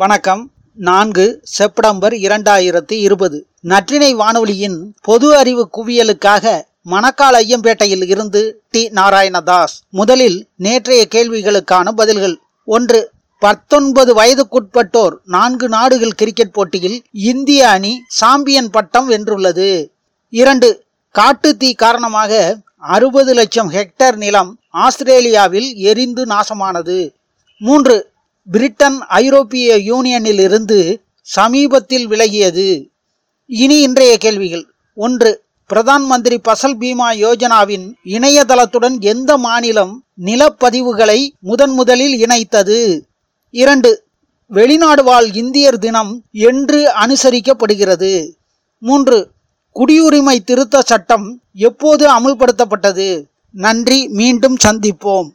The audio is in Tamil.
வணக்கம். நான்கு செப்டம்பர் இரண்டாயிரத்தி இருபது. நற்றினை வானொலியின் பொது அறிவு குவியலுக்காக மணக்கால் ஐயம்பேட்டையில் இருந்து டி. நாராயணதாஸ் முதலில் நேற்றைய கேள்விகளுக்கான பதில்கள். ஒன்று பத்தொன்பது வயதுக்குட்பட்டோர் நான்கு நாடுகள் கிரிக்கெட் போட்டியில் இந்திய அணி சாம்பியன் பட்டம் வென்றுள்ளது. இரண்டு காட்டு தீ காரணமாக அறுபது லட்சம் ஹெக்டேர் நிலம் ஆஸ்திரேலியாவில் எரிந்து நாசமானது. மூன்று பிரிட்டன் ஐரோப்பிய யூனியனில் இருந்து சமீபத்தில் விலகியது. இனி இன்றைய கேள்விகள். ஒன்று பிரதான் மந்திரி பசல் பீமா யோஜனாவின் இணையதளத்துடன் எந்த மாநிலம் நிலப்பதிவுகளை முதன் முதலில் இணைத்தது? இரண்டு வெளிநாடு வாழ் இந்தியர் தினம் என்று அனுசரிக்கப்படுகிறது. மூன்று குடியுரிமை திருத்த சட்டம் எப்போது அமுல்படுத்தப்பட்டது? நன்றி மீண்டும் சந்திப்போம்.